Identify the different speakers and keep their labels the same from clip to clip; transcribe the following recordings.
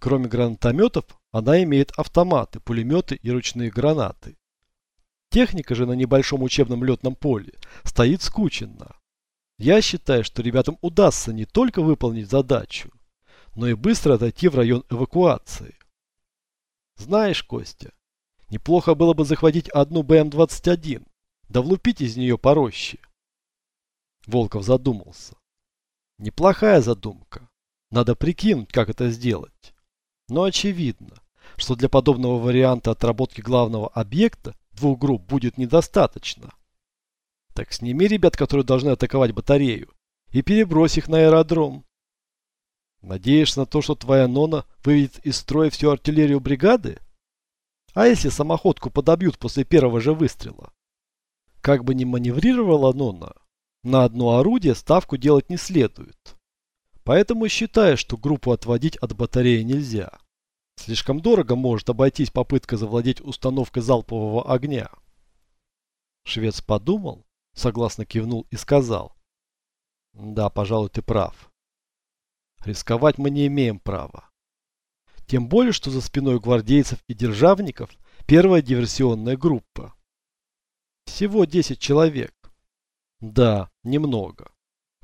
Speaker 1: Кроме гранатометов, она имеет автоматы, пулеметы и ручные гранаты. Техника же на небольшом учебном летном поле стоит скученно. Я считаю, что ребятам удастся не только выполнить задачу, но и быстро отойти в район эвакуации. Знаешь, Костя, неплохо было бы захватить одну БМ-21, да влупить из нее пороще. Волков задумался. Неплохая задумка. Надо прикинуть, как это сделать. Но очевидно, что для подобного варианта отработки главного объекта двух групп будет недостаточно. Так сними ребят, которые должны атаковать батарею, и перебрось их на аэродром. Надеешься на то, что твоя Нона выведет из строя всю артиллерию бригады? А если самоходку подобьют после первого же выстрела? Как бы ни маневрировала Нона, на одно орудие ставку делать не следует. Поэтому считаю, что группу отводить от батареи нельзя. Слишком дорого может обойтись попытка завладеть установкой залпового огня. Швец подумал, согласно кивнул и сказал. Да, пожалуй, ты прав. Рисковать мы не имеем права. Тем более, что за спиной гвардейцев и державников первая диверсионная группа. Всего 10 человек. Да, немного.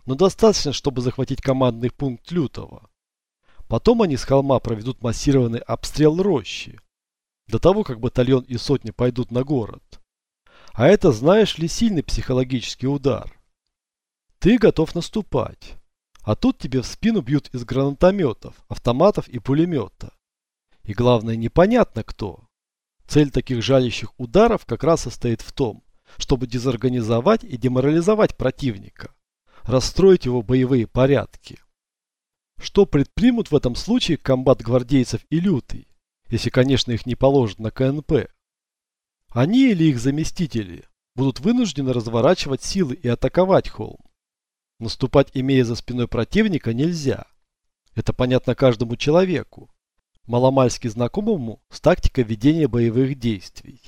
Speaker 1: Но достаточно, чтобы захватить командный пункт Лютого. Потом они с холма проведут массированный обстрел рощи. До того, как батальон и сотни пойдут на город. А это, знаешь ли, сильный психологический удар. Ты готов наступать. А тут тебе в спину бьют из гранатометов, автоматов и пулемета. И главное, непонятно кто. Цель таких жалящих ударов как раз состоит в том, чтобы дезорганизовать и деморализовать противника, расстроить его боевые порядки. Что предпримут в этом случае комбат гвардейцев и лютый, если, конечно, их не положат на КНП? Они или их заместители будут вынуждены разворачивать силы и атаковать холм. Наступать, имея за спиной противника, нельзя. Это понятно каждому человеку, маломальски знакомому с тактикой ведения боевых действий.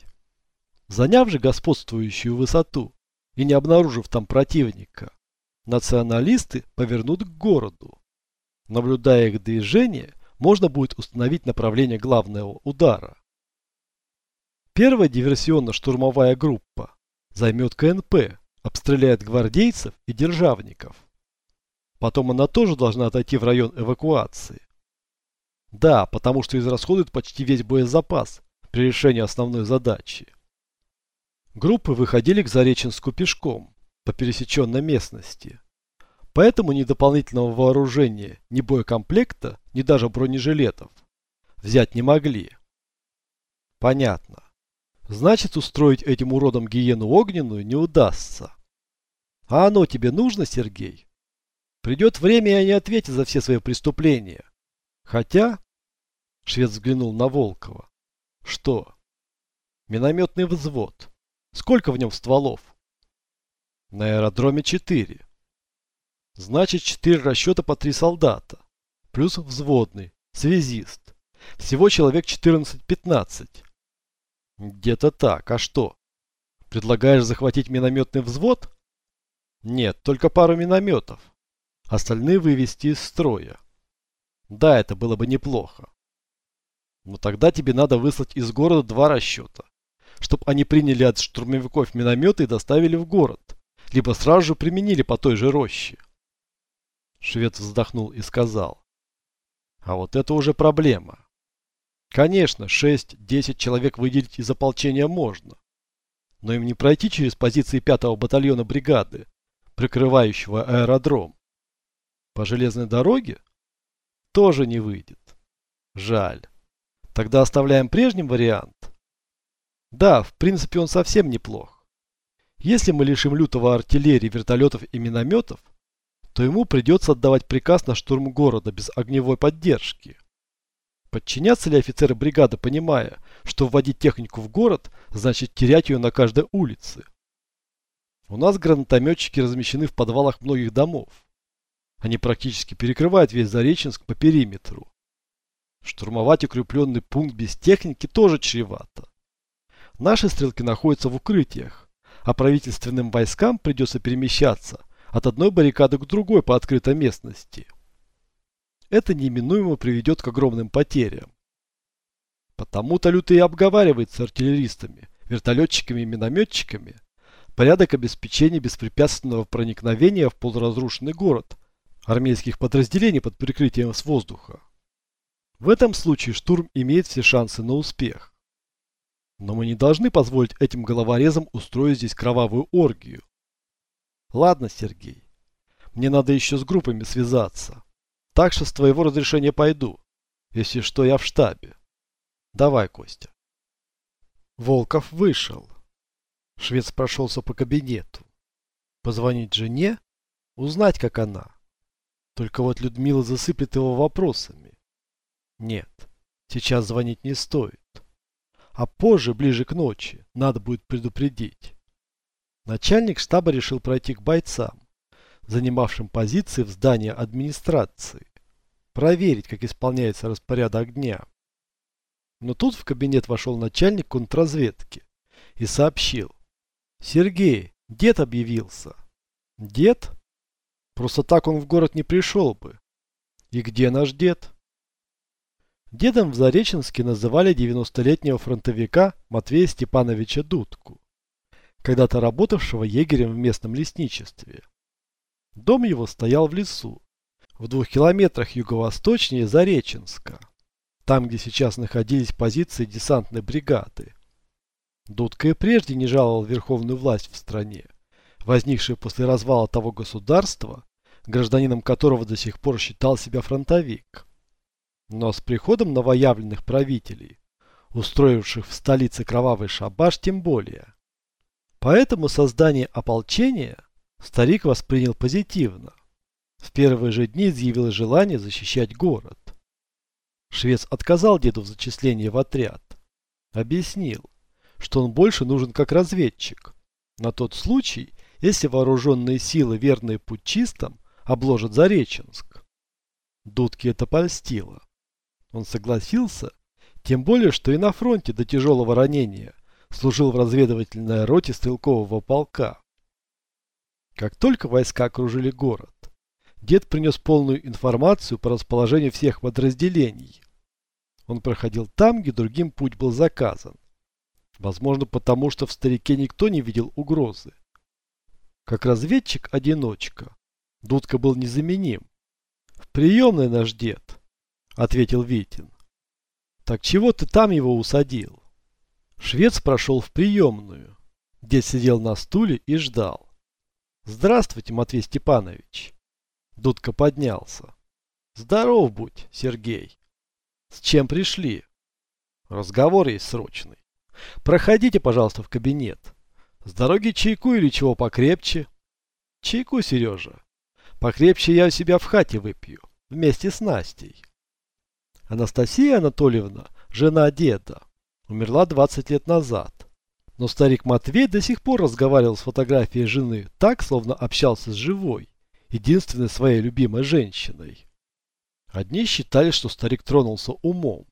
Speaker 1: Заняв же господствующую высоту и не обнаружив там противника, националисты повернут к городу. Наблюдая их движение, можно будет установить направление главного удара. Первая диверсионно-штурмовая группа займет КНП, обстреляет гвардейцев и державников. Потом она тоже должна отойти в район эвакуации. Да, потому что израсходует почти весь боезапас при решении основной задачи. Группы выходили к Зареченску пешком, по пересеченной местности. Поэтому ни дополнительного вооружения, ни боекомплекта, ни даже бронежилетов взять не могли. Понятно. Значит, устроить этим уродам гиену огненную не удастся. А оно тебе нужно, Сергей? Придет время, и они ответят за все свои преступления. Хотя... Швед взглянул на Волкова. Что? Минометный взвод. Сколько в нем стволов? На аэродроме 4. Значит, 4 расчета по 3 солдата. Плюс взводный, связист. Всего человек 14-15. Где-то так. А что? Предлагаешь захватить минометный взвод? Нет, только пару минометов. Остальные вывести из строя. Да, это было бы неплохо. Но тогда тебе надо выслать из города два расчета чтобы они приняли от штурмовиков минометы и доставили в город, либо сразу же применили по той же роще. Швед вздохнул и сказал. А вот это уже проблема. Конечно, 6-10 человек выделить из ополчения можно. Но им не пройти через позиции 5-го батальона бригады, прикрывающего аэродром. По железной дороге? Тоже не выйдет. Жаль. Тогда оставляем прежний вариант да, в принципе он совсем неплох. Если мы лишим лютого артиллерии, вертолетов и минометов, то ему придется отдавать приказ на штурм города без огневой поддержки. Подчинятся ли офицеры бригады, понимая, что вводить технику в город, значит терять ее на каждой улице? У нас гранатометчики размещены в подвалах многих домов. Они практически перекрывают весь Зареченск по периметру. Штурмовать укрепленный пункт без техники тоже чревато. Наши стрелки находятся в укрытиях, а правительственным войскам придется перемещаться от одной баррикады к другой по открытой местности. это неминуемо приведет к огромным потерям. Потому-то Лютый обговаривает с артиллеристами, вертолетчиками и минометчиками порядок обеспечения беспрепятственного проникновения в полуразрушенный город армейских подразделений под прикрытием с воздуха. В этом случае штурм имеет все шансы на успех. Но мы не должны позволить этим головорезам устроить здесь кровавую оргию. Ладно, Сергей, мне надо еще с группами связаться. Так что с твоего разрешения пойду. Если что, я в штабе. Давай, Костя. Волков вышел. Швец прошелся по кабинету. Позвонить жене? Узнать, как она. Только вот Людмила засыплет его вопросами. Нет, сейчас звонить не стоит. А позже, ближе к ночи, надо будет предупредить. Начальник штаба решил пройти к бойцам, занимавшим позиции в здании администрации, проверить, как исполняется распорядок дня. Но тут в кабинет вошел начальник контрразведки и сообщил. «Сергей, дед объявился». «Дед? Просто так он в город не пришел бы». «И где наш дед?» Дедом в Зареченске называли 90-летнего фронтовика Матвея Степановича Дудку, когда-то работавшего егерем в местном лесничестве. Дом его стоял в лесу, в двух километрах юго-восточнее Зареченска там, где сейчас находились позиции десантной бригады. Дудка и прежде не жаловал верховную власть в стране, возникшую после развала того государства, гражданином которого до сих пор считал себя фронтовик. Но с приходом новоявленных правителей, устроивших в столице кровавый шабаш, тем более. Поэтому создание ополчения старик воспринял позитивно. В первые же дни изъявил желание защищать город. Швец отказал деду в зачислении в отряд. Объяснил, что он больше нужен как разведчик. На тот случай, если вооруженные силы, верные путчистам, обложат Зареченск. Дудке это польстило. Он согласился, тем более, что и на фронте до тяжелого ранения служил в разведывательной роте стрелкового полка. Как только войска окружили город, Дед принес полную информацию по расположению всех подразделений. Он проходил там, где другим путь был заказан. Возможно, потому что в старике никто не видел угрозы. Как разведчик-одиночка, Дудка был незаменим. «В приемной наш дед», — ответил Витин. «Так чего ты там его усадил?» Швец прошел в приемную. Дед сидел на стуле и ждал. «Здравствуйте, Матвей Степанович». Дудка поднялся. Здоров будь, Сергей. С чем пришли? Разговор есть срочный. Проходите, пожалуйста, в кабинет. С дороги чайку или чего покрепче? Чайку, Сережа. Покрепче я у себя в хате выпью. Вместе с Настей. Анастасия Анатольевна, жена деда, умерла 20 лет назад. Но старик Матвей до сих пор разговаривал с фотографией жены так, словно общался с живой единственной своей любимой женщиной. Одни считали, что старик тронулся умом,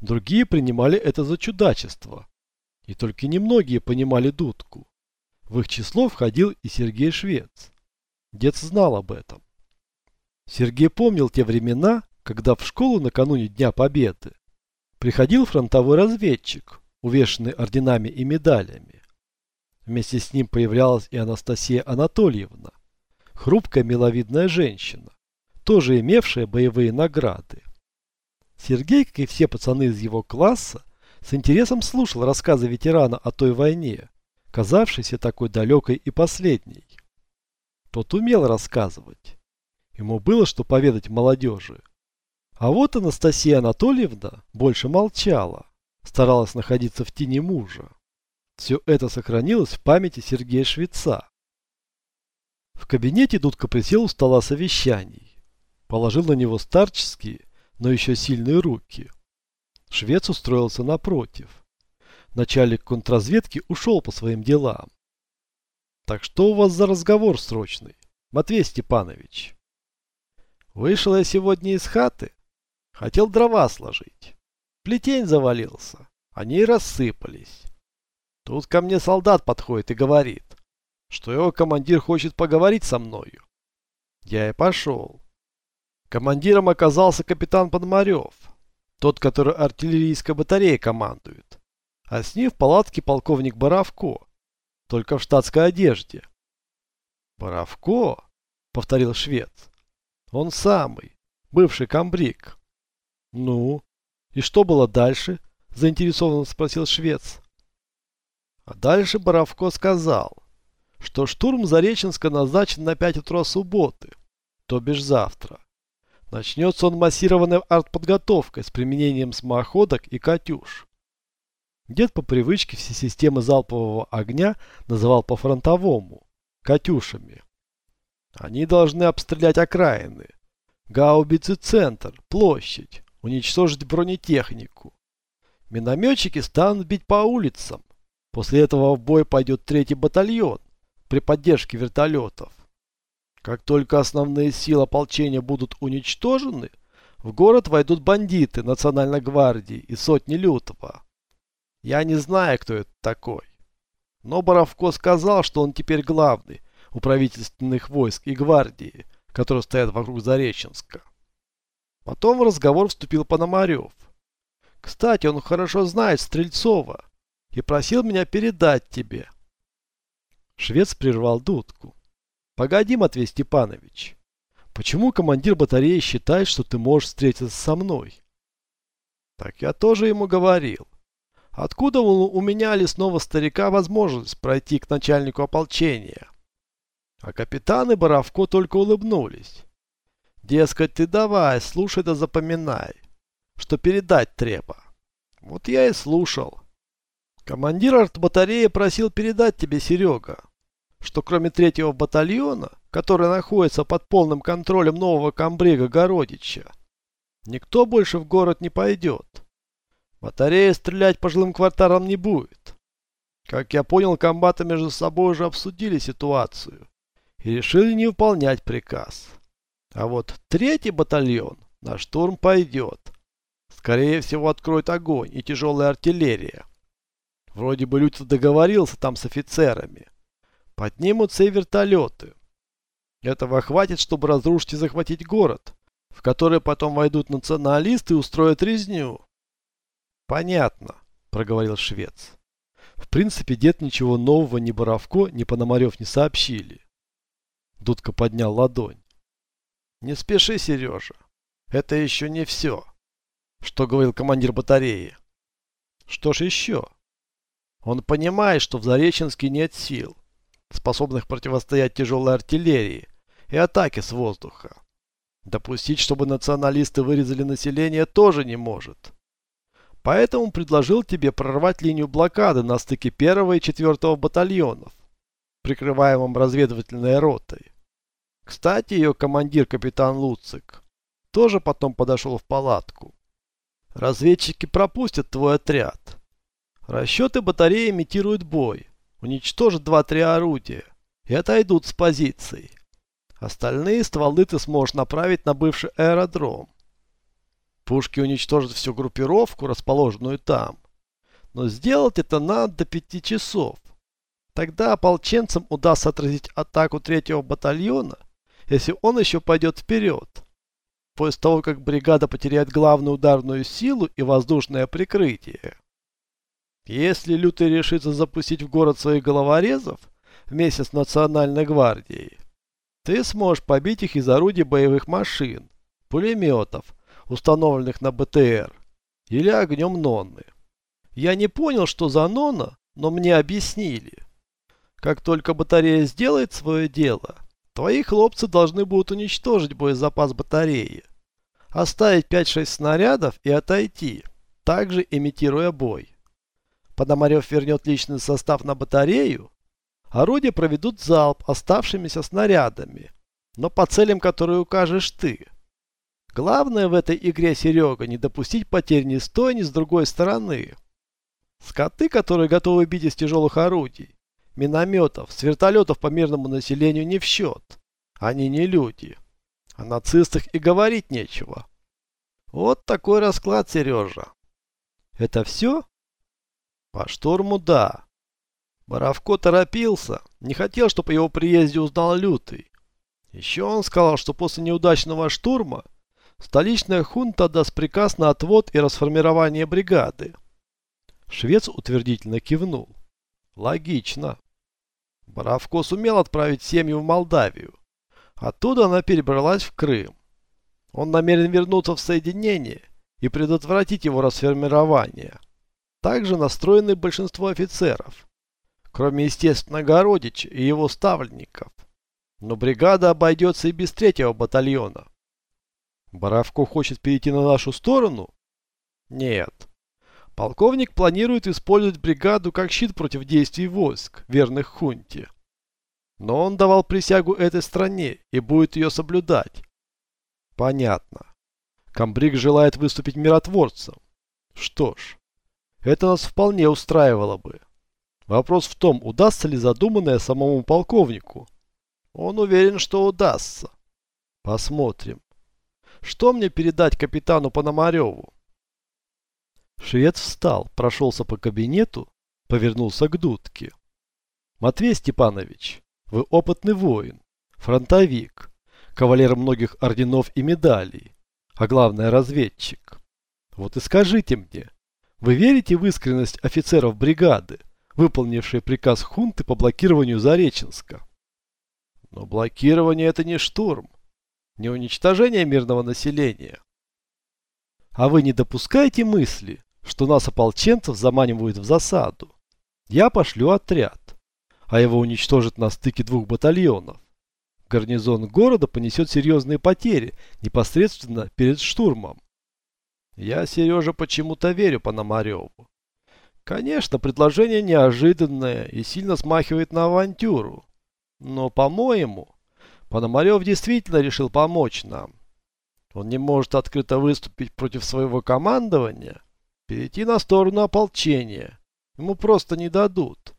Speaker 1: другие принимали это за чудачество. И только немногие понимали дудку. В их число входил и Сергей Швец. Дед знал об этом. Сергей помнил те времена, когда в школу накануне Дня Победы приходил фронтовой разведчик, увешанный орденами и медалями. Вместе с ним появлялась и Анастасия Анатольевна, хрупкая миловидная женщина, тоже имевшая боевые награды. Сергей, как и все пацаны из его класса, с интересом слушал рассказы ветерана о той войне, казавшейся такой далекой и последней. Тот умел рассказывать. Ему было что поведать молодежи. А вот Анастасия Анатольевна больше молчала, старалась находиться в тени мужа. Все это сохранилось в памяти Сергея Швеца. В кабинете Дудка присел у стола совещаний. Положил на него старческие, но еще сильные руки. Швец устроился напротив. Начальник контрразведки ушел по своим делам. Так что у вас за разговор срочный, Матвей Степанович? Вышел я сегодня из хаты. Хотел дрова сложить. Плетень завалился. Они и рассыпались. Тут ко мне солдат подходит и говорит что его командир хочет поговорить со мною. Я и пошел. Командиром оказался капитан Пономарев, тот, который артиллерийской батареей командует. А с ним в палатке полковник Боровко, только в штатской одежде. «Боровко?» — повторил швед. «Он самый, бывший комбриг». «Ну, и что было дальше?» — заинтересованно спросил швец. А дальше Боровко сказал, что штурм Зареченска назначен на 5 утра субботы, то бишь завтра. Начнется он массированной артподготовкой с применением самоходок и «Катюш». Дед по привычке все системы залпового огня называл по-фронтовому – «Катюшами». Они должны обстрелять окраины, гаубицы центр, площадь, уничтожить бронетехнику. Минометчики станут бить по улицам. После этого в бой пойдет третий батальон при поддержке вертолетов. Как только основные силы ополчения будут уничтожены, в город войдут бандиты Национальной гвардии и сотни лютого. Я не знаю, кто это такой. Но Боровко сказал, что он теперь главный у правительственных войск и гвардии, которые стоят вокруг Зареченска. Потом в разговор вступил Пономарев. Кстати, он хорошо знает Стрельцова и просил меня передать тебе. Швец прервал дудку. Погоди, Матвей Степанович. Почему командир батареи считает, что ты можешь встретиться со мной? Так я тоже ему говорил. Откуда у меня лесного старика возможность пройти к начальнику ополчения? А капитаны Боровко только улыбнулись. Дескать, ты давай, слушай да запоминай, что передать треба. Вот я и слушал. Командир артбатареи просил передать тебе, Серега, что кроме третьего батальона, который находится под полным контролем нового комбрига Городича, никто больше в город не пойдет. Батарея стрелять по жилым кварталам не будет. Как я понял, комбаты между собой уже обсудили ситуацию и решили не выполнять приказ. А вот третий батальон на штурм пойдет. Скорее всего, откроет огонь и тяжелая артиллерия. Вроде бы Лютер договорился там с офицерами. Поднимутся и вертолеты. Этого хватит, чтобы разрушить и захватить город, в который потом войдут националисты и устроят резню. Понятно, проговорил швец. В принципе, дед ничего нового ни Боровко, ни Пономарев не сообщили. Дудка поднял ладонь. Не спеши, Сережа. Это еще не все. Что говорил командир батареи? Что ж еще? Он понимает, что в Зареченске нет сил способных противостоять тяжелой артиллерии и атаке с воздуха. Допустить, чтобы националисты вырезали население, тоже не может. Поэтому предложил тебе прорвать линию блокады на стыке 1 и 4 батальонов, прикрываемым разведывательной ротой. Кстати, ее командир капитан Луцик тоже потом подошел в палатку. Разведчики пропустят твой отряд. Расчеты батареи имитируют бой уничтожат два-три орудия и отойдут с позиций. Остальные стволы ты сможешь направить на бывший аэродром. Пушки уничтожат всю группировку, расположенную там. Но сделать это надо до пяти часов. Тогда ополченцам удастся отразить атаку третьего батальона, если он еще пойдет вперед. После того, как бригада потеряет главную ударную силу и воздушное прикрытие. Если Лютый решится запустить в город своих головорезов вместе с Национальной гвардией, ты сможешь побить их из орудий боевых машин, пулеметов, установленных на БТР, или огнем Нонны. Я не понял, что за Нонна, но мне объяснили. Как только батарея сделает свое дело, твои хлопцы должны будут уничтожить боезапас батареи, оставить 5-6 снарядов и отойти, также имитируя бой. Пономарев вернет личный состав на батарею, орудия проведут залп оставшимися снарядами, но по целям, которые укажешь ты. Главное в этой игре, Серега, не допустить потерь ни с той, ни с другой стороны. Скоты, которые готовы бить из тяжелых орудий, минометов, с вертолетов по мирному населению не в счет. Они не люди. О нацистах и говорить нечего. Вот такой расклад, Сережа. Это все? По штурму – да. Боровко торопился, не хотел, чтобы его приезде узнал Лютый. Еще он сказал, что после неудачного штурма Столичная хунта даст приказ на отвод и расформирование бригады. Швец утвердительно кивнул. Логично. Боровко сумел отправить семью в Молдавию. Оттуда она перебралась в Крым. Он намерен вернуться в соединение и предотвратить его расформирование. Также настроены большинство офицеров, кроме, естественно, Городича и его ставленников. Но бригада обойдется и без третьего батальона. Боровко хочет перейти на нашу сторону? Нет. Полковник планирует использовать бригаду как щит против действий войск, верных хунте. Но он давал присягу этой стране и будет ее соблюдать. Понятно. Камбрик желает выступить миротворцем. Что ж, это нас вполне устраивало бы. Вопрос в том, удастся ли задуманное самому полковнику. Он уверен, что удастся. Посмотрим. Что мне передать капитану Пономареву? Швед встал, прошелся по кабинету, повернулся к дудке. Матвей Степанович, вы опытный воин, фронтовик, кавалер многих орденов и медалей, а главное разведчик. Вот и скажите мне, вы верите в искренность офицеров бригады, выполнившие приказ хунты по блокированию Зареченска? Но блокирование это не штурм, не уничтожение мирного населения. А вы не допускаете мысли, что нас ополченцев заманивают в засаду? Я пошлю отряд, а его уничтожат на стыке двух батальонов. Гарнизон города понесет серьезные потери непосредственно перед штурмом. Я, Сережа, почему-то верю Пономареву. Конечно, предложение неожиданное и сильно смахивает на авантюру. Но, по-моему, Пономарев действительно решил помочь нам. Он не может открыто выступить против своего командования, перейти на сторону ополчения. Ему просто не дадут.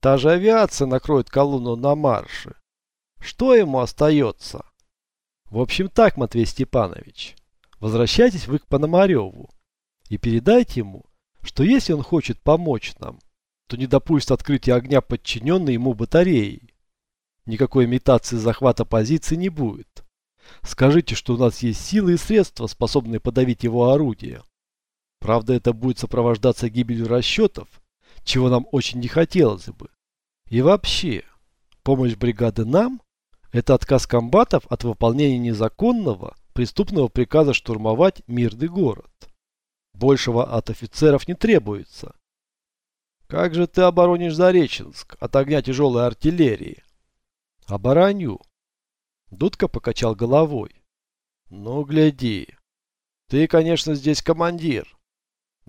Speaker 1: Та же авиация накроет колонну на марше. Что ему остается? В общем так, Матвей Степанович. Возвращайтесь вы к Пономареву и передайте ему, что если он хочет помочь нам, то не допустит открытия огня подчиненной ему батареей. Никакой имитации захвата позиции не будет. Скажите, что у нас есть силы и средства, способные подавить его орудия. Правда, это будет сопровождаться гибелью расчетов, чего нам очень не хотелось бы. И вообще, помощь бригады нам – это отказ комбатов от выполнения незаконного, преступного приказа штурмовать мирный город. Большего от офицеров не требуется. Как же ты оборонишь Зареченск от огня тяжелой артиллерии? Обороню. Дудка покачал головой. Ну, гляди. Ты, конечно, здесь командир.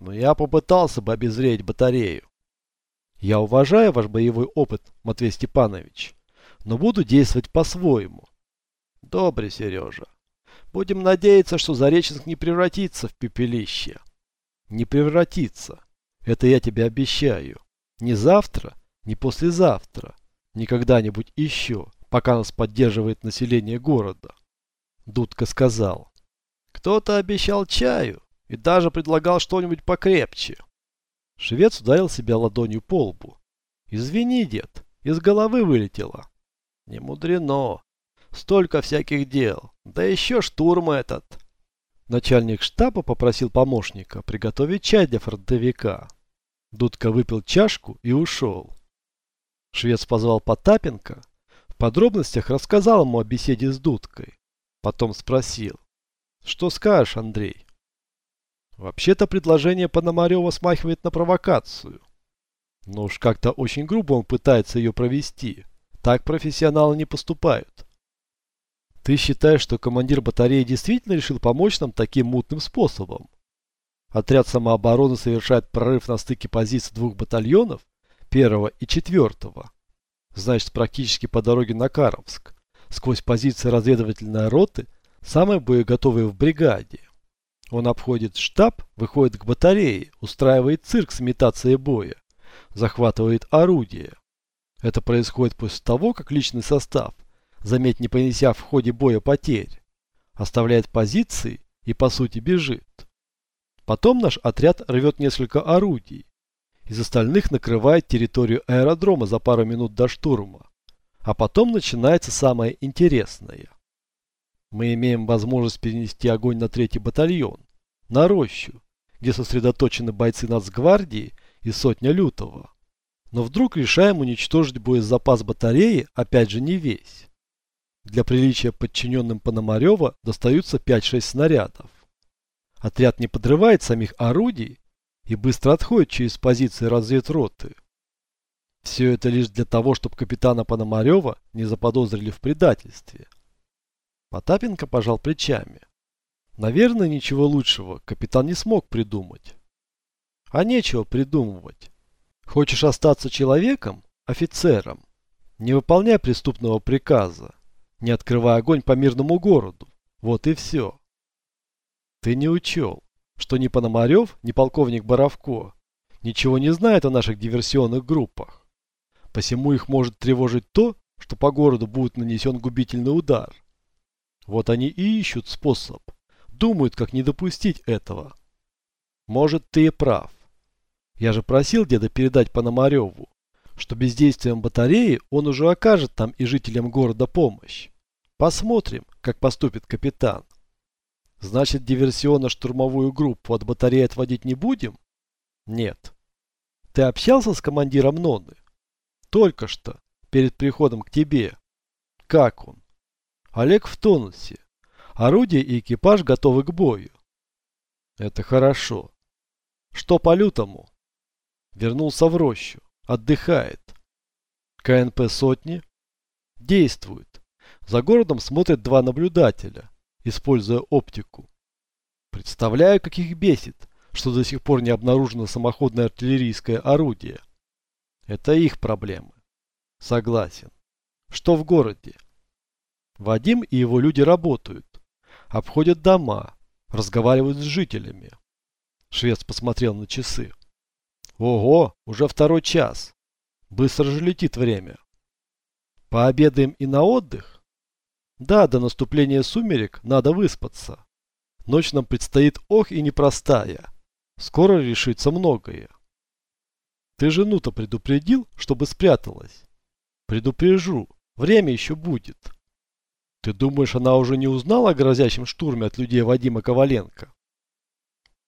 Speaker 1: Но я попытался бы обезвредить батарею. Я уважаю ваш боевой опыт, Матвей Степанович, но буду действовать по-своему. Добрый, Сережа. Будем надеяться, что Зареченск не превратится в пепелище. Не превратится. Это я тебе обещаю. Не завтра, не послезавтра, не когда-нибудь еще, пока нас поддерживает население города. Дудка сказал. Кто-то обещал чаю и даже предлагал что-нибудь покрепче. Швец ударил себя ладонью по лбу. Извини, дед, из головы вылетело. Не мудрено. Столько всяких дел. Да еще штурм этот. Начальник штаба попросил помощника приготовить чай для фронтовика. Дудка выпил чашку и ушел. Швец позвал Потапенко, в подробностях рассказал ему о беседе с Дудкой. Потом спросил, что скажешь, Андрей? Вообще-то предложение Пономарева смахивает на провокацию. Но уж как-то очень грубо он пытается ее провести. Так профессионалы не поступают. Ты считаешь, что командир батареи действительно решил помочь нам таким мутным способом? Отряд самообороны совершает прорыв на стыке позиций двух батальонов, первого и четвертого. Значит, практически по дороге на Каровск, сквозь позиции разведывательной роты, самой боеготовой в бригаде. Он обходит штаб, выходит к батарее, устраивает цирк с имитацией боя, захватывает орудие. Это происходит после того, как личный состав – заметь не понеся в ходе боя потерь, оставляет позиции и по сути бежит. Потом наш отряд рвет несколько орудий, из остальных накрывает территорию аэродрома за пару минут до штурма. А потом начинается самое интересное. Мы имеем возможность перенести огонь на третий батальон, на рощу, где сосредоточены бойцы Нацгвардии и сотня лютого. Но вдруг решаем уничтожить боезапас батареи, опять же не весь. Для приличия подчиненным Пономарева достаются 5-6 снарядов. Отряд не подрывает самих орудий и быстро отходит через позиции разведроты. Все это лишь для того, чтобы капитана Пономарева не заподозрили в предательстве. Потапенко пожал плечами. Наверное, ничего лучшего капитан не смог придумать. А нечего придумывать. Хочешь остаться человеком, офицером, не выполняй преступного приказа, не открывай огонь по мирному городу. Вот и все. Ты не учел, что ни Пономарев, ни полковник Боровко ничего не знают о наших диверсионных группах. Посему их может тревожить то, что по городу будет нанесен губительный удар. Вот они и ищут способ, думают, как не допустить этого. Может, ты и прав. Я же просил деда передать Пономареву, что бездействием батареи он уже окажет там и жителям города помощь. Посмотрим, как поступит капитан. Значит, диверсионно-штурмовую группу от батареи отводить не будем? Нет. Ты общался с командиром Ноны? Только что, перед приходом к тебе. Как он? Олег в тонусе. Орудие и экипаж готовы к бою. Это хорошо. Что по лютому? Вернулся в рощу. Отдыхает. КНП сотни? Действует. За городом смотрят два наблюдателя, используя оптику. Представляю, как их бесит, что до сих пор не обнаружено самоходное артиллерийское орудие. Это их проблемы. Согласен. Что в городе? Вадим и его люди работают. Обходят дома, разговаривают с жителями. Швец посмотрел на часы. Ого, уже второй час. Быстро же летит время. Пообедаем и на отдых? Да, до наступления сумерек надо выспаться. Ночь нам предстоит ох и непростая. Скоро решится многое. Ты жену-то предупредил, чтобы спряталась? Предупрежу. Время еще будет. Ты думаешь, она уже не узнала о грозящем штурме от людей Вадима Коваленко?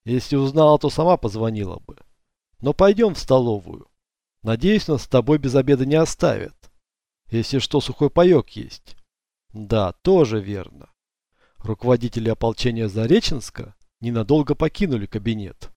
Speaker 1: Если узнала, то сама позвонила бы. Но пойдем в столовую. Надеюсь, нас с тобой без обеда не оставят. Если что, сухой паек есть. Да, тоже верно. Руководители ополчения Зареченска ненадолго покинули кабинет.